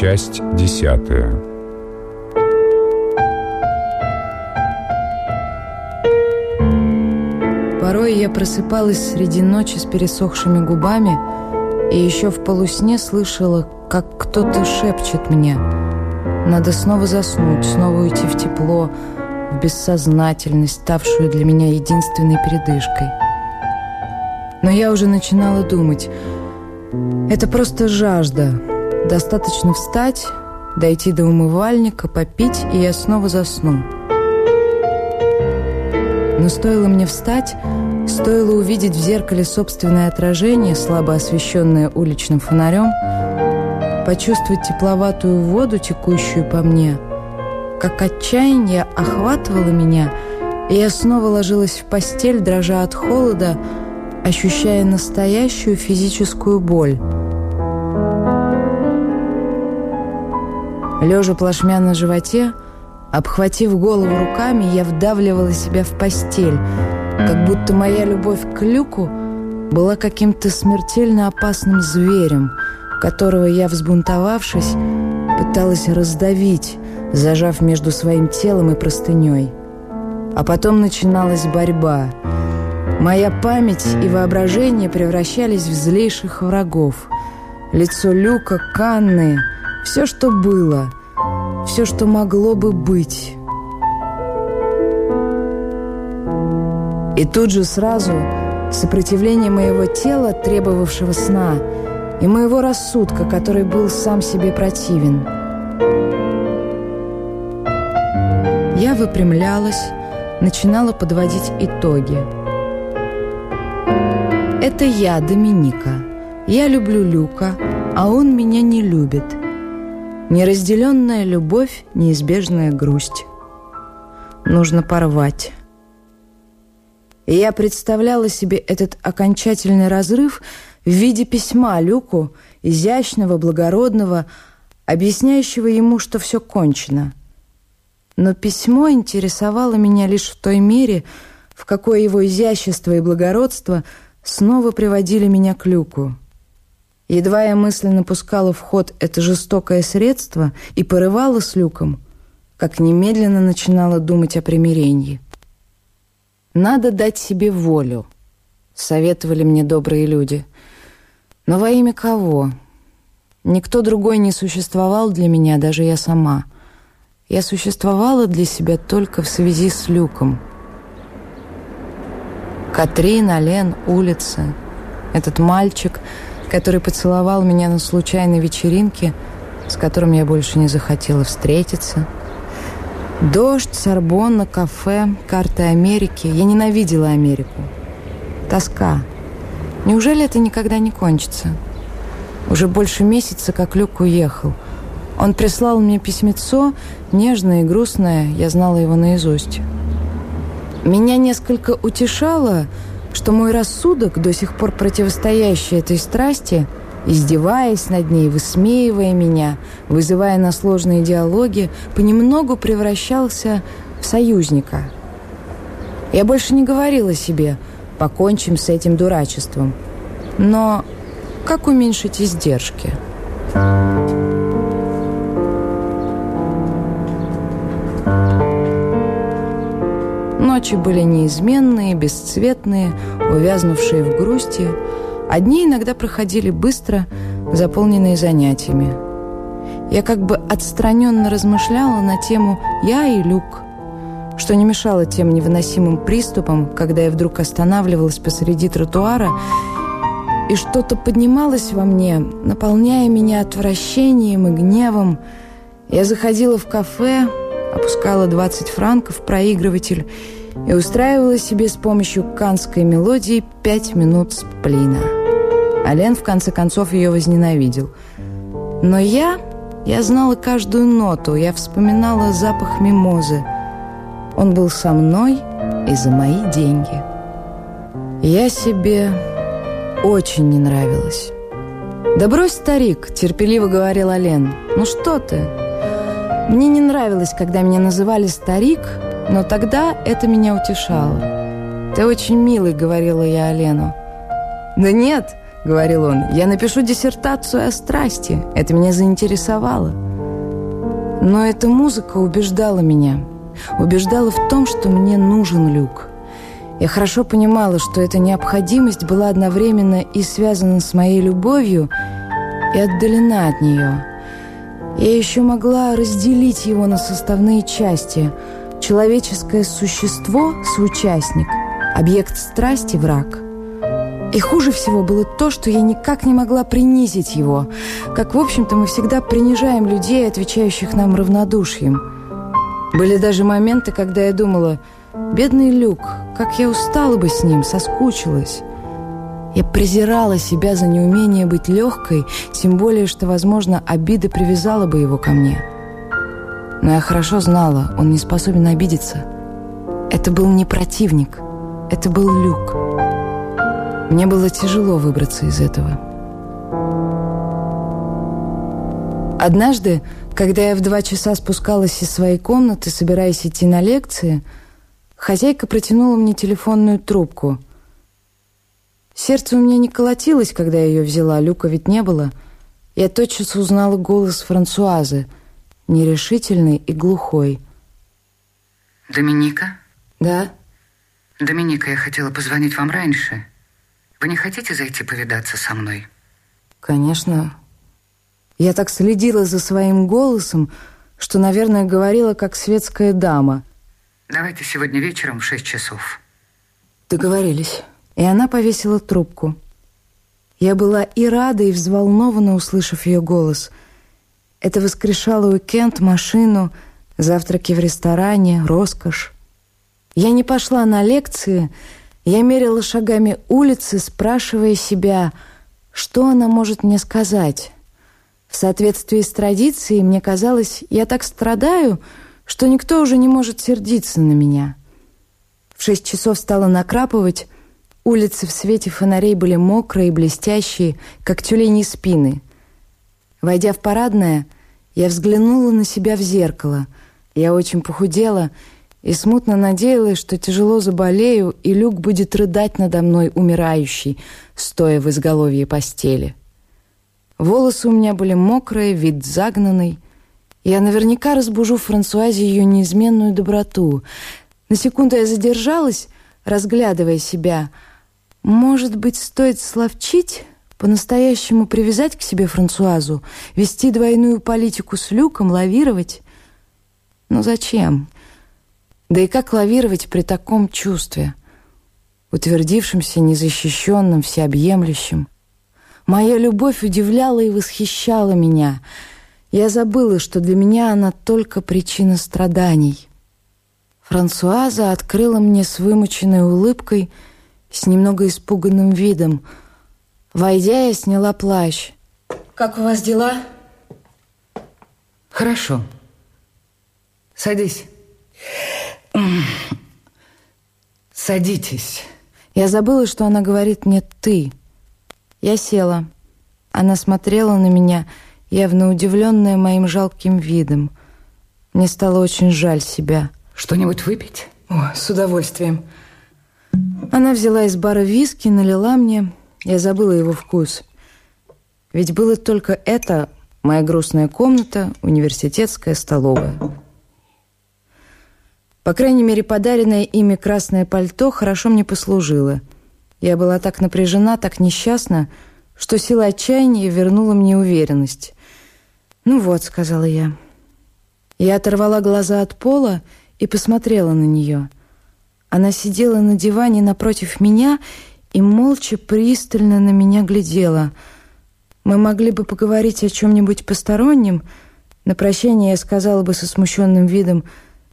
Часть десятая. Порой я просыпалась среди ночи с пересохшими губами и еще в полусне слышала, как кто-то шепчет мне «Надо снова заснуть, снова уйти в тепло, в бессознательность, ставшую для меня единственной передышкой». Но я уже начинала думать «Это просто жажда, Достаточно встать, дойти до умывальника, попить, и я снова засну. Но стоило мне встать, стоило увидеть в зеркале собственное отражение, слабо освещенное уличным фонарем, почувствовать тепловатую воду, текущую по мне, как отчаяние охватывало меня, и я снова ложилась в постель, дрожа от холода, ощущая настоящую физическую боль – Лежа плашмя на животе, обхватив голову руками, я вдавливала себя в постель, как будто моя любовь к Люку была каким-то смертельно опасным зверем, которого я, взбунтовавшись, пыталась раздавить, зажав между своим телом и простыней. А потом начиналась борьба. Моя память и воображение превращались в злейших врагов. Лицо Люка, Канны — все, что было, все, что могло бы быть. И тут же сразу сопротивление моего тела, требовавшего сна, и моего рассудка, который был сам себе противен. Я выпрямлялась, начинала подводить итоги. Это я, Доминика. Я люблю Люка, а он меня не любит – Неразделенная любовь, неизбежная грусть. Нужно порвать. И я представляла себе этот окончательный разрыв в виде письма Люку, изящного, благородного, объясняющего ему, что все кончено. Но письмо интересовало меня лишь в той мере, в какой его изящество и благородство снова приводили меня к Люку. Едва я мысленно пускала в ход это жестокое средство и порывала с люком, как немедленно начинала думать о примирении. «Надо дать себе волю», — советовали мне добрые люди. «Но во имя кого? Никто другой не существовал для меня, даже я сама. Я существовала для себя только в связи с люком». Катрин, Ален, улица, этот мальчик — который поцеловал меня на случайной вечеринке, с которым я больше не захотела встретиться. Дождь, Сорбонна, кафе, карты Америки. Я ненавидела Америку. Тоска. Неужели это никогда не кончится? Уже больше месяца, как Люк уехал. Он прислал мне письмецо, нежное и грустное, я знала его наизусть. Меня несколько утешало, что мой рассудок, до сих пор противостоящий этой страсти, издеваясь над ней, высмеивая меня, вызывая на сложные диалоги, понемногу превращался в союзника. Я больше не говорила себе «покончим с этим дурачеством». Но как уменьшить издержки? Ночи были неизменные, бесцветные, увязнувшие в грусти. Одни иногда проходили быстро, заполненные занятиями. Я как бы отстраненно размышляла на тему «я и Люк», что не мешало тем невыносимым приступам, когда я вдруг останавливалась посреди тротуара, и что-то поднималось во мне, наполняя меня отвращением и гневом. Я заходила в кафе, опускала 20 франков в проигрыватель и устраивала себе с помощью канской мелодии пять минут сплина. Ален, в конце концов, ее возненавидел. Но я... Я знала каждую ноту, я вспоминала запах мимозы. Он был со мной и за мои деньги. Я себе очень не нравилась. «Да брось, старик», — терпеливо говорил Ален. «Ну что ты?» Мне не нравилось, когда меня называли «старик», но тогда это меня утешало. «Ты очень милый», — говорила я Олену. «Да нет, — говорил он, — «я напишу диссертацию о страсти. Это меня заинтересовало». Но эта музыка убеждала меня. Убеждала в том, что мне нужен люк. Я хорошо понимала, что эта необходимость была одновременно и связана с моей любовью, и отдалена от нее. Я еще могла разделить его на составные части. Человеческое существо – соучастник, объект страсти – враг. И хуже всего было то, что я никак не могла принизить его, как, в общем-то, мы всегда принижаем людей, отвечающих нам равнодушием. Были даже моменты, когда я думала, бедный Люк, как я устала бы с ним, соскучилась. Я презирала себя за неумение быть легкой, тем более, что, возможно, обида привязала бы его ко мне. Но я хорошо знала, он не способен обидеться. Это был не противник, это был Люк. Мне было тяжело выбраться из этого. Однажды, когда я в два часа спускалась из своей комнаты, собираясь идти на лекции, хозяйка протянула мне телефонную трубку – Сердце у меня не колотилось, когда я ее взяла, люка ведь не было. Я тотчас узнала голос Франсуазы, нерешительный и глухой. «Доминика?» «Да?» «Доминика, я хотела позвонить вам раньше. Вы не хотите зайти повидаться со мной?» «Конечно». Я так следила за своим голосом, что, наверное, говорила как светская дама. «Давайте сегодня вечером в шесть часов». Договорились и она повесила трубку. Я была и рада, и взволнована, услышав ее голос. Это воскрешало уикенд, машину, завтраки в ресторане, роскошь. Я не пошла на лекции, я мерила шагами улицы, спрашивая себя, что она может мне сказать. В соответствии с традицией, мне казалось, я так страдаю, что никто уже не может сердиться на меня. В шесть часов стало накрапывать, Улицы в свете фонарей были мокрые и блестящие, как тюлени спины. Войдя в парадное, я взглянула на себя в зеркало. Я очень похудела и смутно надеялась, что тяжело заболею, и Люк будет рыдать надо мной умирающий, стоя в изголовье постели. Волосы у меня были мокрые, вид загнанный. Я наверняка разбужу Франсуазе ее неизменную доброту. На секунду я задержалась, разглядывая себя — может быть, стоит словчить, по-настоящему привязать к себе Франсуазу, вести двойную политику с Люком, лавировать? Но зачем? Да и как лавировать при таком чувстве? Утвердившемся, незащищенном, всеобъемлющем. Моя любовь удивляла и восхищала меня. Я забыла, что для меня она только причина страданий. Франсуаза открыла мне с вымученной улыбкой — с немного испуганным видом. Войдя, я сняла плащ. «Как у вас дела?» «Хорошо. Садись. Садитесь». Я забыла, что она говорит мне «ты». Я села. Она смотрела на меня, явно удивленная моим жалким видом. Мне стало очень жаль себя. «Что-нибудь выпить?» «О, с удовольствием». Она взяла из бара виски, налила мне. Я забыла его вкус. Ведь было только это, моя грустная комната, университетская столовая. По крайней мере, подаренное ими красное пальто хорошо мне послужило. Я была так напряжена, так несчастна, что сила отчаяния вернула мне уверенность. «Ну вот», — сказала я. Я оторвала глаза от пола и посмотрела на нее — она сидела на диване напротив меня и молча пристально на меня глядела. Мы могли бы поговорить о чем-нибудь постороннем. На прощание я сказала бы со смущенным видом,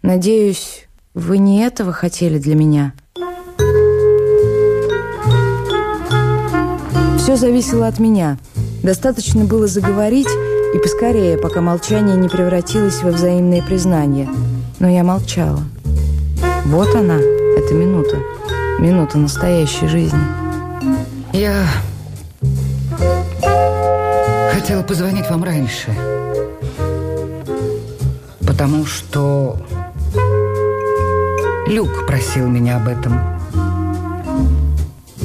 «Надеюсь, вы не этого хотели для меня?» Все зависело от меня. Достаточно было заговорить, и поскорее, пока молчание не превратилось во взаимное признание. Но я молчала. Вот она. Это минута. Минута настоящей жизни. Я хотела позвонить вам раньше. Потому что Люк просил меня об этом.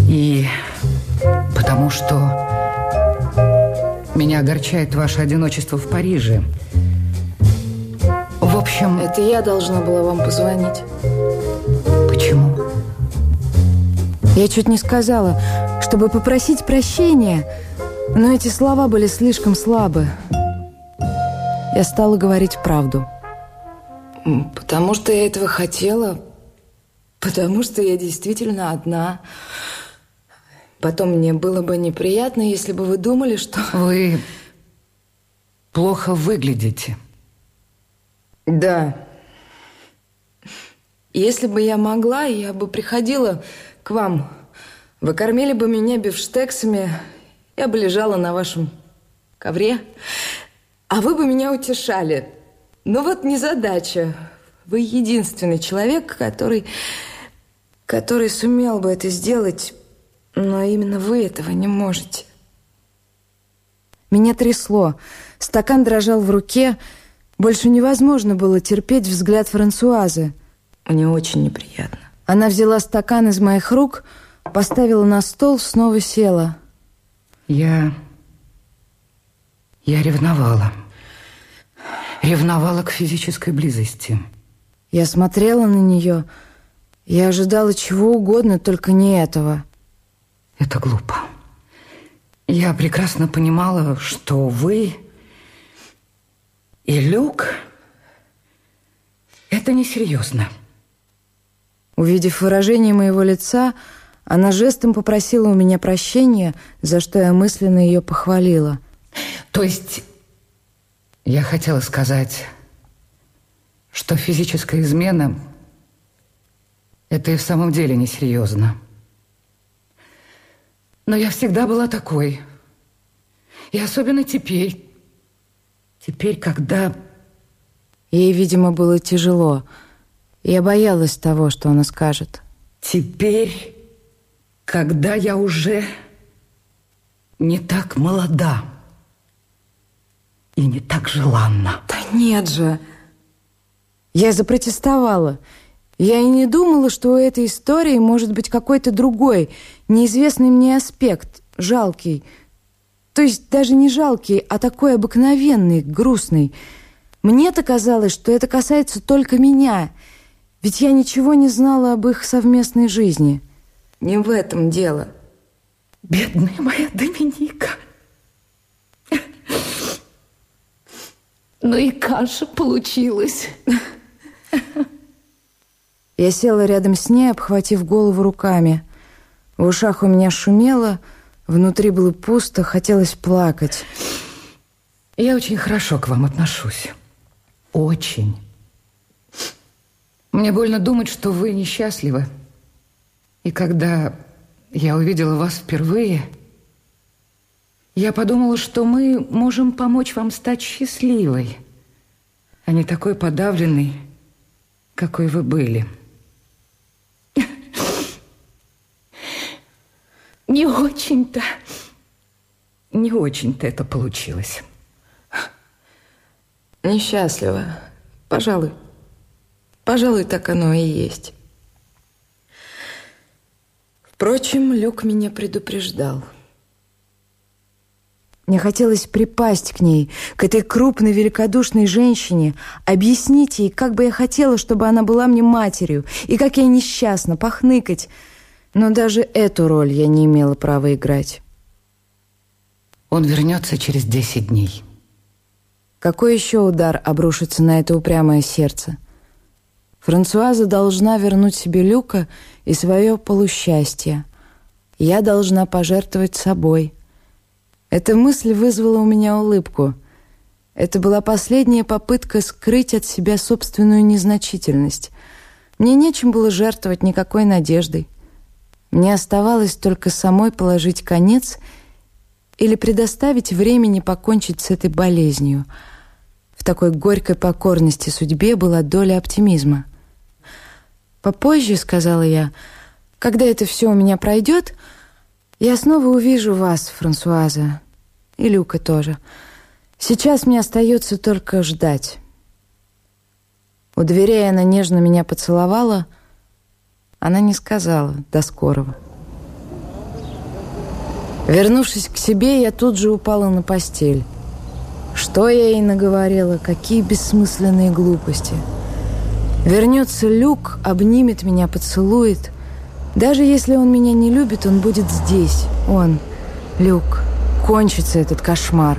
И потому потому что меня огорчает ваше одиночество в Париже. В общем... Это я должна была вам позвонить. Я чуть не сказала, чтобы попросить прощения, но эти слова были слишком слабы. Я стала говорить правду. Потому что я этого хотела, потому что я действительно одна. Потом мне было бы неприятно, если бы вы думали, что... Вы плохо выглядите. Да. Если бы я могла, я бы приходила к вам. Вы кормили бы меня бифштексами, я бы лежала на вашем ковре, а вы бы меня утешали. Но вот незадача. Вы единственный человек, который, который сумел бы это сделать, но именно вы этого не можете. Меня трясло. Стакан дрожал в руке. Больше невозможно было терпеть взгляд Франсуазы. Мне очень неприятно. Она взяла стакан из моих рук, поставила на стол, снова села. Я... Я ревновала. Ревновала к физической близости. Я смотрела на нее. Я ожидала чего угодно, только не этого. Это глупо. Я прекрасно понимала, что вы и Люк — это несерьезно. Увидев выражение моего лица, она жестом попросила у меня прощения, за что я мысленно ее похвалила. То есть я хотела сказать, что физическая измена — это и в самом деле несерьезно. Но я всегда была такой. И особенно теперь. Теперь, когда... Ей, видимо, было тяжело. Я боялась того, что она скажет. Теперь, когда я уже не так молода и не так желанна. Да нет же. Я запротестовала. Я и не думала, что у этой истории может быть какой-то другой, неизвестный мне аспект, жалкий. То есть даже не жалкий, а такой обыкновенный, грустный. Мне-то казалось, что это касается только меня, ведь я ничего не знала об их совместной жизни. Не в этом дело. Бедная моя Доминика. Ну и каша получилась. Я села рядом с ней, обхватив голову руками. В ушах у меня шумело, внутри было пусто, хотелось плакать. Я очень хорошо к вам отношусь. Очень. Мне больно думать, что вы несчастливы. И когда я увидела вас впервые, я подумала, что мы можем помочь вам стать счастливой, а не такой подавленной, какой вы были. Не очень-то, не очень-то это получилось. Несчастливо. Пожалуй. Пожалуй, так оно и есть. Впрочем, Люк меня предупреждал. Мне хотелось припасть к ней, к этой крупной, великодушной женщине, объяснить ей, как бы я хотела, чтобы она была мне матерью, и как я несчастна, похныкать. Но даже эту роль я не имела права играть. Он вернется через десять дней. Какой еще удар обрушится на это упрямое сердце? Франсуаза должна вернуть себе Люка и свое полусчастье. Я должна пожертвовать собой — эта мысль вызвала у меня улыбку. Это была последняя попытка скрыть от себя собственную незначительность. Мне нечем было жертвовать никакой надеждой. Мне оставалось только самой положить конец или предоставить времени покончить с этой болезнью. В такой горькой покорности судьбе была доля оптимизма. «Попозже», — сказала я, — «когда это все у меня пройдет», я снова увижу вас, Франсуаза, и Люка тоже. Сейчас мне остается только ждать. У дверей она нежно меня поцеловала. Она не сказала «до скорого». Вернувшись к себе, я тут же упала на постель. Что я ей наговорила? Какие бессмысленные глупости. Вернется Люк, обнимет меня, поцелует. Даже если он меня не любит, он будет здесь. Он, Люк, кончится этот кошмар.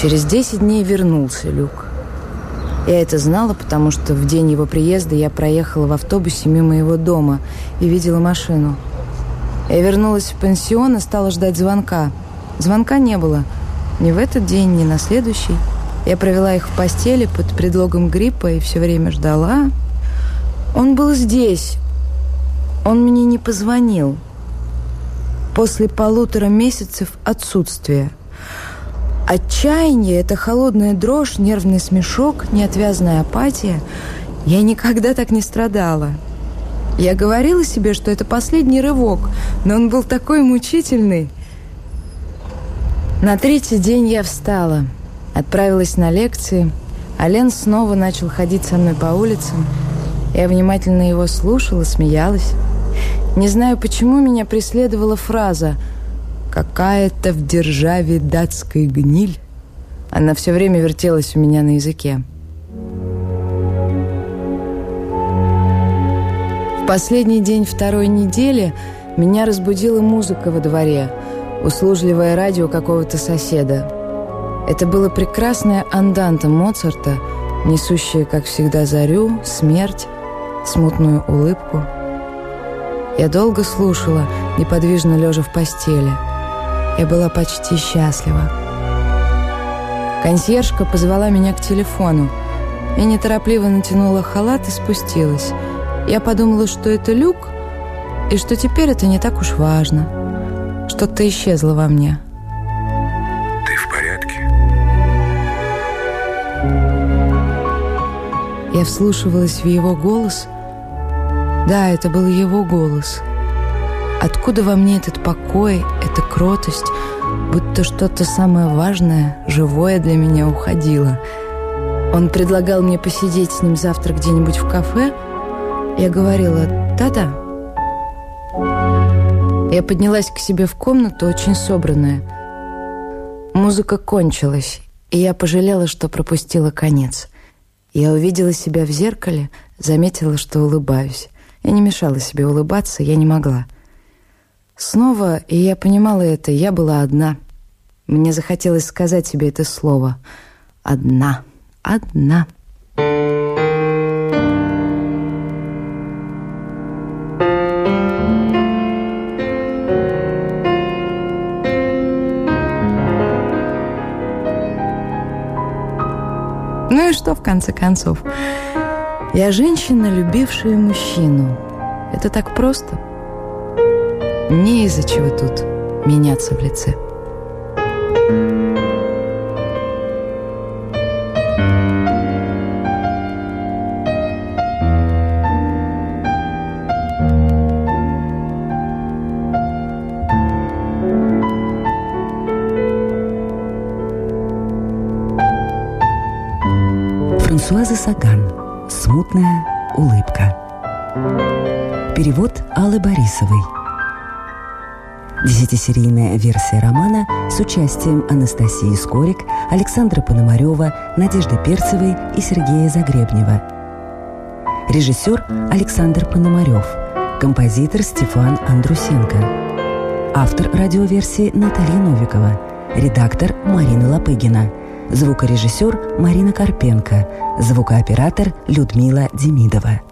Через десять дней вернулся Люк. Я это знала, потому что в день его приезда я проехала в автобусе мимо его дома и видела машину. Я вернулась в пансион и стала ждать звонка. Звонка не было. Ни в этот день, ни на следующий. Я провела их в постели под предлогом гриппа и все время ждала. Он был здесь. Он мне не позвонил. После полутора месяцев отсутствия. Отчаяние, это холодная дрожь, нервный смешок, неотвязная апатия. Я никогда так не страдала. Я говорила себе, что это последний рывок, но он был такой мучительный. На третий день я встала, отправилась на лекции, а Лен снова начал ходить со мной по улицам. Я внимательно его слушала, смеялась. Не знаю, почему меня преследовала фраза – Какая-то в державе датской гниль. Она все время вертелась у меня на языке. В последний день второй недели меня разбудила музыка во дворе, услужливое радио какого-то соседа. Это было прекрасное анданта Моцарта, несущее, как всегда, зарю, смерть, смутную улыбку. Я долго слушала, неподвижно лежа в постели – я была почти счастлива. Консьержка позвала меня к телефону. Я неторопливо натянула халат и спустилась. Я подумала, что это люк, и что теперь это не так уж важно. Что-то исчезло во мне. Я вслушивалась в его голос. Да, это был его голос. Откуда во мне этот покой, эта кротость, будто что-то самое важное, живое для меня уходило. Он предлагал мне посидеть с ним завтра где-нибудь в кафе. Я говорила «да-да». Я поднялась к себе в комнату, очень собранная. Музыка кончилась, и я пожалела, что пропустила конец. Я увидела себя в зеркале, заметила, что улыбаюсь. Я не мешала себе улыбаться, я не могла. Снова, и я понимала это, я была одна. Мне захотелось сказать себе это слово. Одна. Одна. Ну что, в конце концов? Я женщина, любившая мужчину. Это так просто. Не из-за чего тут меняться в лице. Франсуаза Саган «Смутная улыбка». Перевод Аллы Борисовой – Десятисерийная версия романа с участием Анастасии Скорик, Александра Пономарева, Надежды Перцевой и Сергея Загребнева. Режиссер Александр Пономарев. Композитор Стефан Андрусенко. Автор радиоверсии Наталья Новикова. Редактор Марина Лопыгина. Звукорежиссер Марина Карпенко. Звукооператор Людмила Демидова.